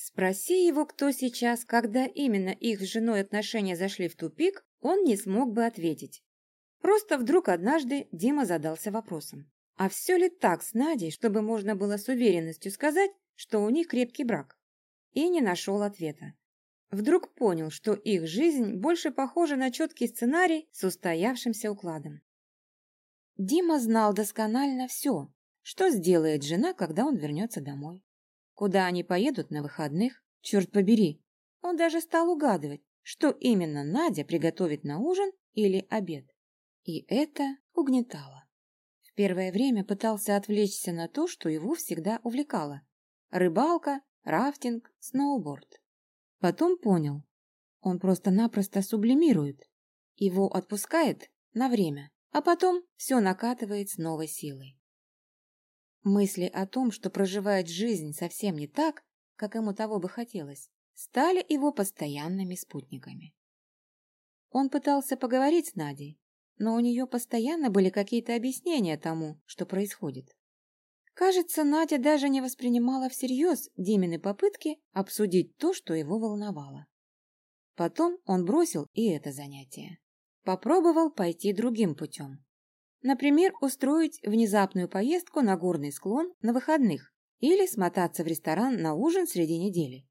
Спроси его, кто сейчас, когда именно их с женой отношения зашли в тупик, он не смог бы ответить. Просто вдруг однажды Дима задался вопросом. А все ли так с Надей, чтобы можно было с уверенностью сказать, что у них крепкий брак? И не нашел ответа. Вдруг понял, что их жизнь больше похожа на четкий сценарий с устоявшимся укладом. Дима знал досконально все, что сделает жена, когда он вернется домой. Куда они поедут на выходных, черт побери. Он даже стал угадывать, что именно Надя приготовит на ужин или обед. И это угнетало. В первое время пытался отвлечься на то, что его всегда увлекало. Рыбалка, рафтинг, сноуборд. Потом понял, он просто-напросто сублимирует. Его отпускает на время, а потом все накатывает с новой силой. Мысли о том, что проживает жизнь совсем не так, как ему того бы хотелось, стали его постоянными спутниками. Он пытался поговорить с Надей, но у нее постоянно были какие-то объяснения тому, что происходит. Кажется, Надя даже не воспринимала всерьез Димины попытки обсудить то, что его волновало. Потом он бросил и это занятие. Попробовал пойти другим путем. Например, устроить внезапную поездку на горный склон на выходных или смотаться в ресторан на ужин среди недели.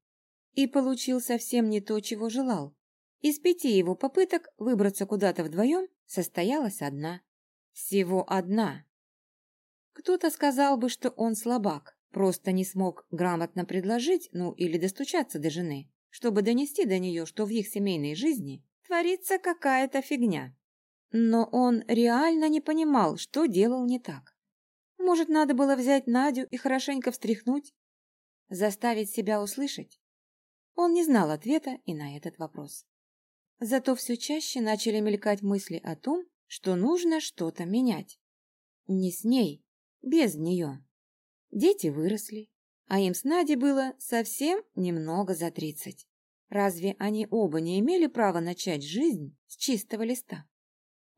И получил совсем не то, чего желал. Из пяти его попыток выбраться куда-то вдвоем состоялась одна. Всего одна. Кто-то сказал бы, что он слабак, просто не смог грамотно предложить, ну или достучаться до жены, чтобы донести до нее, что в их семейной жизни творится какая-то фигня. Но он реально не понимал, что делал не так. Может, надо было взять Надю и хорошенько встряхнуть? Заставить себя услышать? Он не знал ответа и на этот вопрос. Зато все чаще начали мелькать мысли о том, что нужно что-то менять. Не с ней, без нее. Дети выросли, а им с Надей было совсем немного за тридцать. Разве они оба не имели права начать жизнь с чистого листа?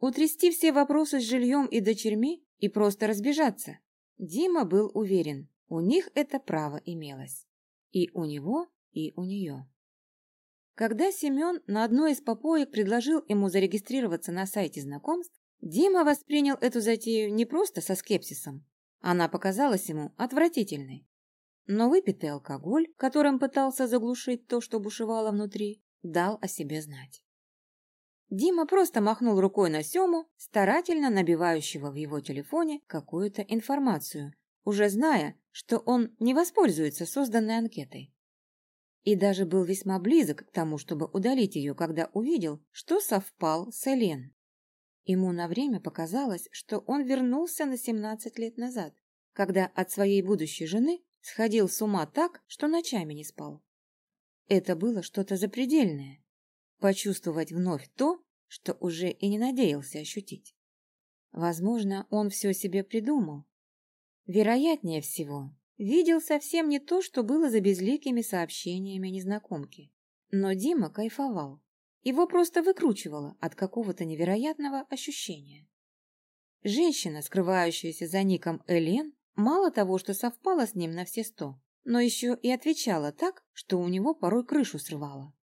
Утрясти все вопросы с жильем и дочерьми и просто разбежаться? Дима был уверен, у них это право имелось. И у него, и у нее. Когда Семен на одной из попоек предложил ему зарегистрироваться на сайте знакомств, Дима воспринял эту затею не просто со скепсисом. Она показалась ему отвратительной. Но выпитый алкоголь, которым пытался заглушить то, что бушевало внутри, дал о себе знать. Дима просто махнул рукой на Сему, старательно набивающего в его телефоне какую-то информацию, уже зная, что он не воспользуется созданной анкетой и даже был весьма близок к тому, чтобы удалить ее, когда увидел, что совпал с Элен. Ему на время показалось, что он вернулся на 17 лет назад, когда от своей будущей жены сходил с ума так, что ночами не спал. Это было что-то запредельное. Почувствовать вновь то, что уже и не надеялся ощутить. Возможно, он все себе придумал. Вероятнее всего, видел совсем не то, что было за безликими сообщениями незнакомки. Но Дима кайфовал. Его просто выкручивало от какого-то невероятного ощущения. Женщина, скрывающаяся за ником Элен, мало того, что совпала с ним на все сто, но еще и отвечала так, что у него порой крышу срывала.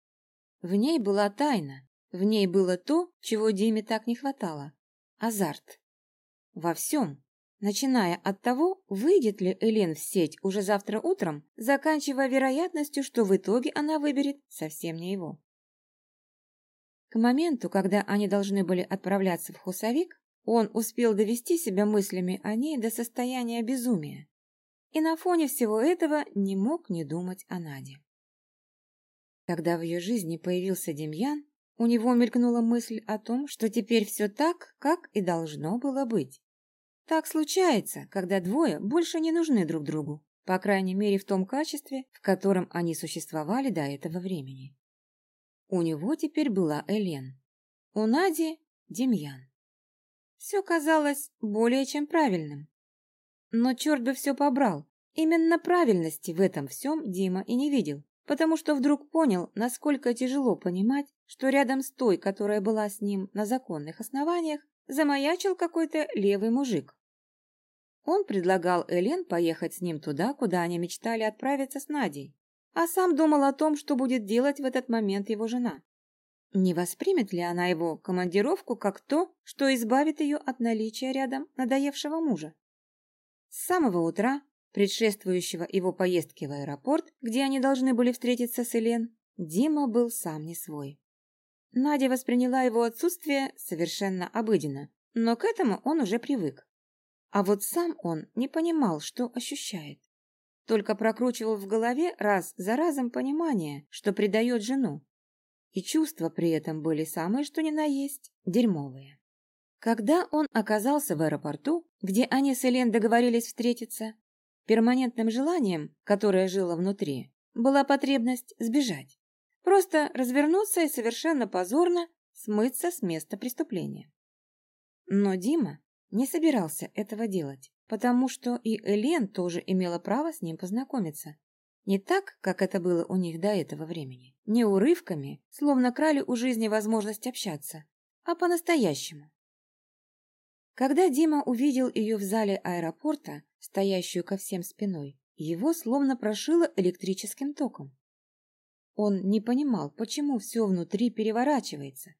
В ней была тайна, в ней было то, чего Диме так не хватало – азарт. Во всем, начиная от того, выйдет ли Элен в сеть уже завтра утром, заканчивая вероятностью, что в итоге она выберет совсем не его. К моменту, когда они должны были отправляться в хусовик, он успел довести себя мыслями о ней до состояния безумия. И на фоне всего этого не мог не думать о Наде. Когда в ее жизни появился Демьян, у него мелькнула мысль о том, что теперь все так, как и должно было быть. Так случается, когда двое больше не нужны друг другу, по крайней мере в том качестве, в котором они существовали до этого времени. У него теперь была Элен, у Нади – Демьян. Все казалось более чем правильным. Но черт бы все побрал, именно правильности в этом всем Дима и не видел, потому что вдруг понял, насколько тяжело понимать, что рядом с той, которая была с ним на законных основаниях, замаячил какой-то левый мужик. Он предлагал Элен поехать с ним туда, куда они мечтали отправиться с Надей. а сам думал о том, что будет делать в этот момент его жена. Не воспримет ли она его командировку как то, что избавит ее от наличия рядом надоевшего мужа? С самого утра, предшествующего его поездке в аэропорт, где они должны были встретиться с Элен, Дима был сам не свой. Надя восприняла его отсутствие совершенно обыденно, но к этому он уже привык. А вот сам он не понимал, что ощущает. Только прокручивал в голове раз за разом понимание, что предает жену. И чувства при этом были самые что ни на есть дерьмовые. Когда он оказался в аэропорту, где они с Элен договорились встретиться, перманентным желанием, которое жило внутри, была потребность сбежать. Просто развернуться и совершенно позорно смыться с места преступления. Но Дима не собирался этого делать, потому что и Элен тоже имела право с ним познакомиться. Не так, как это было у них до этого времени. Не урывками, словно крали у жизни возможность общаться, а по-настоящему. Когда Дима увидел ее в зале аэропорта, стоящую ко всем спиной, его словно прошило электрическим током. Он не понимал, почему все внутри переворачивается.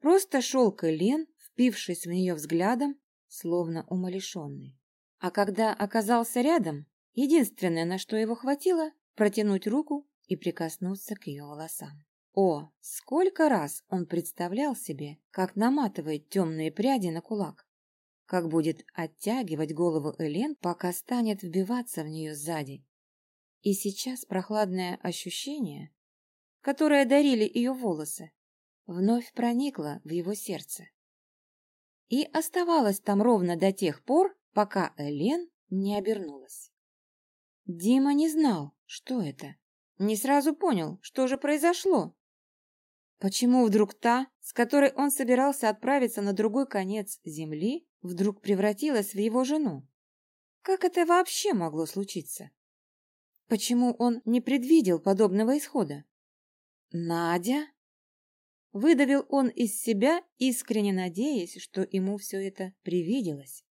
Просто шел к Элен, впившись в нее взглядом, словно умалишенный. А когда оказался рядом, единственное, на что его хватило, протянуть руку и прикоснуться к ее волосам. О, сколько раз он представлял себе, как наматывает темные пряди на кулак, как будет оттягивать голову Элен, пока станет вбиваться в нее сзади. И сейчас прохладное ощущение которое дарили ее волосы, вновь проникла в его сердце. И оставалась там ровно до тех пор, пока Элен не обернулась. Дима не знал, что это. Не сразу понял, что же произошло. Почему вдруг та, с которой он собирался отправиться на другой конец земли, вдруг превратилась в его жену? Как это вообще могло случиться? Почему он не предвидел подобного исхода? «Надя?» Выдавил он из себя, искренне надеясь, что ему все это привиделось,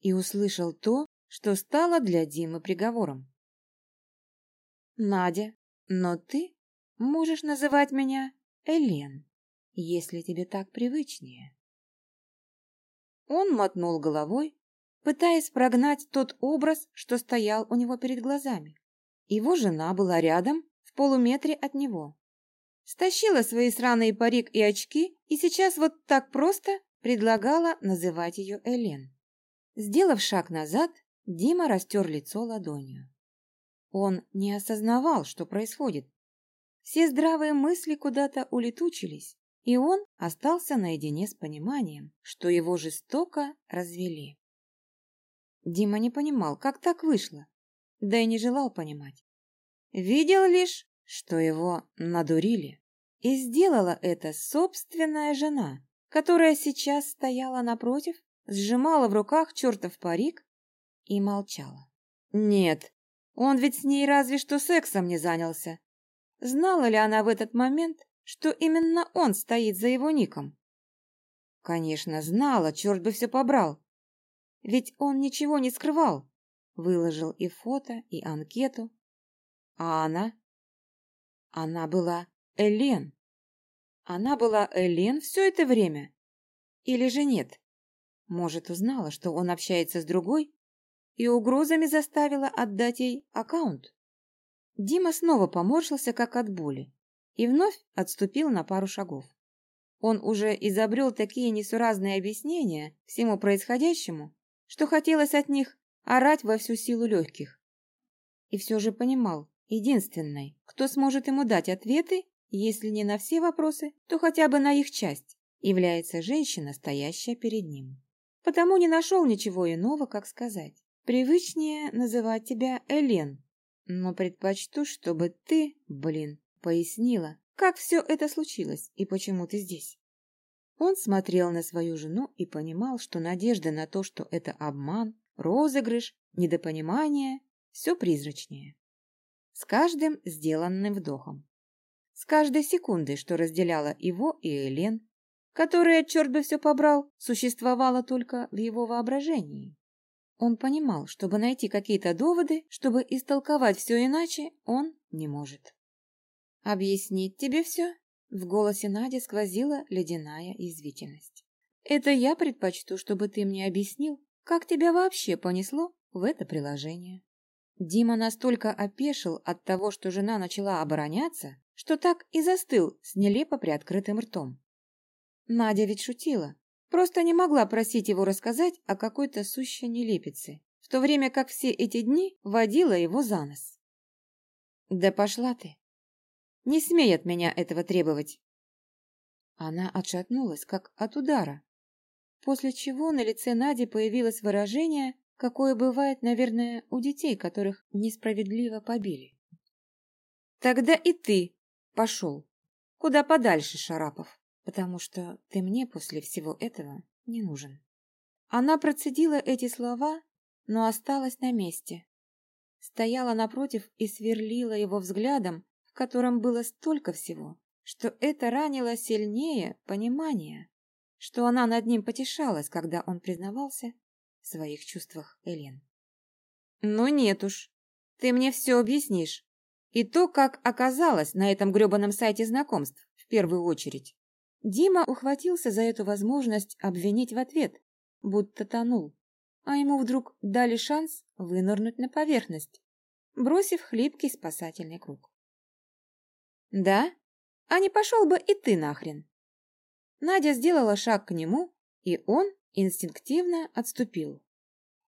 и услышал то, что стало для Димы приговором. «Надя, но ты можешь называть меня Элен, если тебе так привычнее». Он мотнул головой, пытаясь прогнать тот образ, что стоял у него перед глазами. Его жена была рядом, в полуметре от него. Стащила свои сраные парик и очки и сейчас вот так просто предлагала называть ее Элен. Сделав шаг назад, Дима растер лицо ладонью. Он не осознавал, что происходит. Все здравые мысли куда-то улетучились, и он остался наедине с пониманием, что его жестоко развели. Дима не понимал, как так вышло, да и не желал понимать. Видел лишь, что его надурили. И сделала это собственная жена, которая сейчас стояла напротив, сжимала в руках чертов парик и молчала. Нет, он ведь с ней разве что сексом не занялся. Знала ли она в этот момент, что именно он стоит за его ником? Конечно, знала, черт бы все побрал. Ведь он ничего не скрывал. Выложил и фото, и анкету. А она она была Элен. Она была Элен все это время? Или же нет? Может, узнала, что он общается с другой и угрозами заставила отдать ей аккаунт? Дима снова поморщился, как от боли, и вновь отступил на пару шагов. Он уже изобрел такие несуразные объяснения всему происходящему, что хотелось от них орать во всю силу легких. И все же понимал, единственной, кто сможет ему дать ответы, если не на все вопросы, то хотя бы на их часть, является женщина, стоящая перед ним. Потому не нашел ничего иного, как сказать. Привычнее называть тебя Элен, но предпочту, чтобы ты, блин, пояснила, как все это случилось и почему ты здесь. Он смотрел на свою жену и понимал, что надежда на то, что это обман, розыгрыш, недопонимание, все призрачнее с каждым сделанным вдохом. С каждой секундой, что разделяла его и Элен, которая, черт бы все побрал, существовала только в его воображении. Он понимал, чтобы найти какие-то доводы, чтобы истолковать все иначе, он не может. «Объяснить тебе все?» В голосе Нади сквозила ледяная извительность. «Это я предпочту, чтобы ты мне объяснил, как тебя вообще понесло в это приложение». Дима настолько опешил от того, что жена начала обороняться, что так и застыл с нелепо приоткрытым ртом. Надя ведь шутила, просто не могла просить его рассказать о какой-то сущей нелепице, в то время как все эти дни водила его за нос. «Да пошла ты! Не смей от меня этого требовать!» Она отшатнулась, как от удара, после чего на лице Нади появилось выражение, какое бывает, наверное, у детей, которых несправедливо побили. «Тогда и ты пошел. Куда подальше, Шарапов, потому что ты мне после всего этого не нужен». Она процедила эти слова, но осталась на месте. Стояла напротив и сверлила его взглядом, в котором было столько всего, что это ранило сильнее понимания, что она над ним потешалась, когда он признавался в своих чувствах Элен. «Ну нет уж, ты мне все объяснишь. И то, как оказалось на этом гребаном сайте знакомств, в первую очередь». Дима ухватился за эту возможность обвинить в ответ, будто тонул, а ему вдруг дали шанс вынырнуть на поверхность, бросив хлипкий спасательный круг. «Да? А не пошел бы и ты нахрен!» Надя сделала шаг к нему, и он инстинктивно отступил.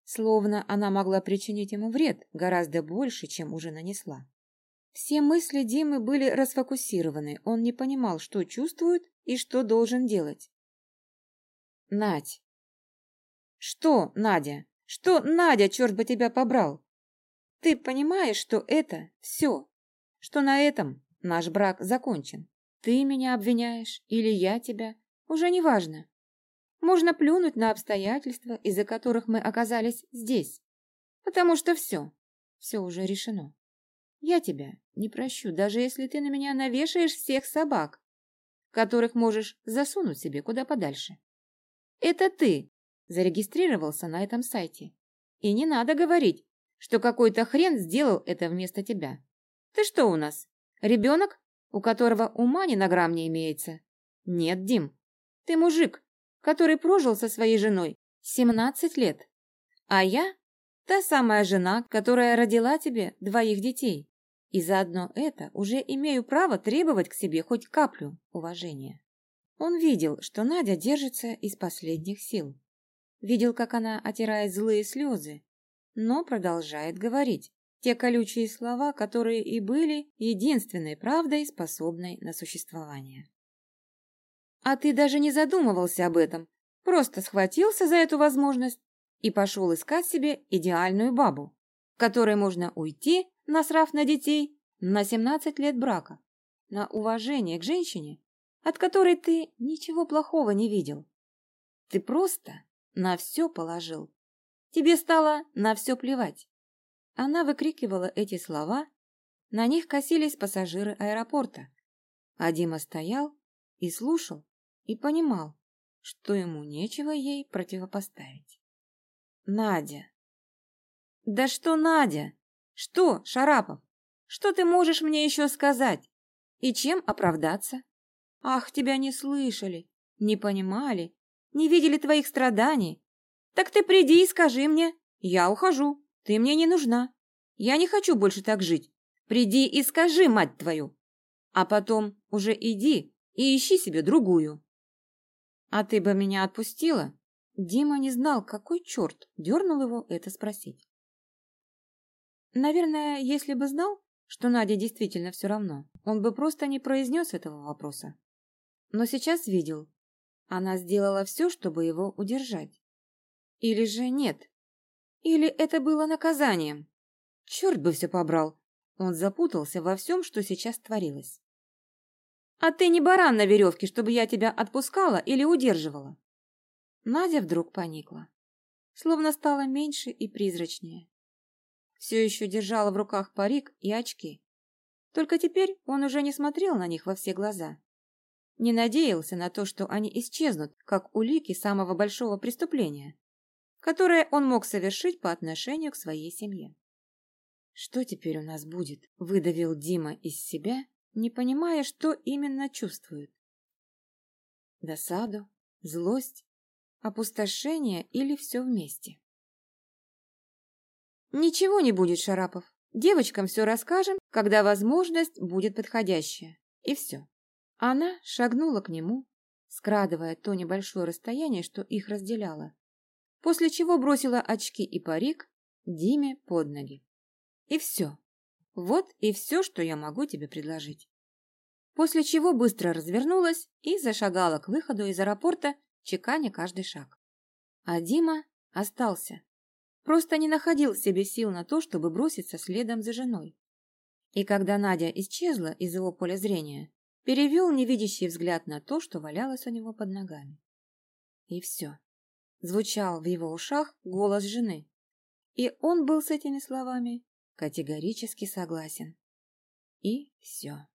Словно она могла причинить ему вред гораздо больше, чем уже нанесла. Все мысли Димы были расфокусированы, он не понимал, что чувствует и что должен делать. «Надь!» «Что, Надя? Что, Надя, черт бы тебя побрал? Ты понимаешь, что это все, что на этом наш брак закончен? Ты меня обвиняешь или я тебя, уже не важно. Можно плюнуть на обстоятельства, из-за которых мы оказались здесь. Потому что все, все уже решено. Я тебя не прощу, даже если ты на меня навешаешь всех собак, которых можешь засунуть себе куда подальше. Это ты зарегистрировался на этом сайте. И не надо говорить, что какой-то хрен сделал это вместо тебя. Ты что у нас, ребенок, у которого ума ни на грамм не имеется? Нет, Дим, ты мужик, который прожил со своей женой 17 лет. А я – та самая жена, которая родила тебе двоих детей. И заодно это уже имею право требовать к себе хоть каплю уважения. Он видел, что Надя держится из последних сил. Видел, как она отирает злые слезы, но продолжает говорить те колючие слова, которые и были единственной правдой, способной на существование. А ты даже не задумывался об этом, просто схватился за эту возможность и пошел искать себе идеальную бабу, которой можно уйти, насрав на детей, на 17 лет брака, на уважение к женщине, от которой ты ничего плохого не видел. Ты просто на все положил. Тебе стало на все плевать. Она выкрикивала эти слова, на них косились пассажиры аэропорта. А Дима стоял и слушал, и понимал, что ему нечего ей противопоставить. Надя. Да что Надя? Что, Шарапов? Что ты можешь мне еще сказать? И чем оправдаться? Ах, тебя не слышали, не понимали, не видели твоих страданий. Так ты приди и скажи мне, я ухожу, ты мне не нужна. Я не хочу больше так жить. Приди и скажи, мать твою. А потом уже иди и ищи себе другую. «А ты бы меня отпустила?» Дима не знал, какой черт дернул его это спросить. Наверное, если бы знал, что Наде действительно все равно, он бы просто не произнес этого вопроса. Но сейчас видел. Она сделала все, чтобы его удержать. Или же нет. Или это было наказанием. Черт бы все побрал. Он запутался во всем, что сейчас творилось. А ты не баран на веревке, чтобы я тебя отпускала или удерживала. Надя вдруг поникла, словно стала меньше и призрачнее. Все еще держала в руках парик и очки. Только теперь он уже не смотрел на них во все глаза. Не надеялся на то, что они исчезнут, как улики самого большого преступления, которое он мог совершить по отношению к своей семье. Что теперь у нас будет? Выдавил Дима из себя, не понимая, что именно чувствует. Досаду, злость, опустошение или все вместе? Ничего не будет, Шарапов. Девочкам все расскажем, когда возможность будет подходящая. И все. Она шагнула к нему, скрадывая то небольшое расстояние, что их разделяло, после чего бросила очки и парик Диме под ноги. И все. Вот и все, что я могу тебе предложить. После чего быстро развернулась и зашагала к выходу из аэропорта, чеканя каждый шаг. А Дима остался. Просто не находил в себе сил на то, чтобы броситься следом за женой. И когда Надя исчезла из его поля зрения, перевел невидящий взгляд на то, что валялось у него под ногами. И все. Звучал в его ушах голос жены. И он был с этими словами категорически согласен. И все.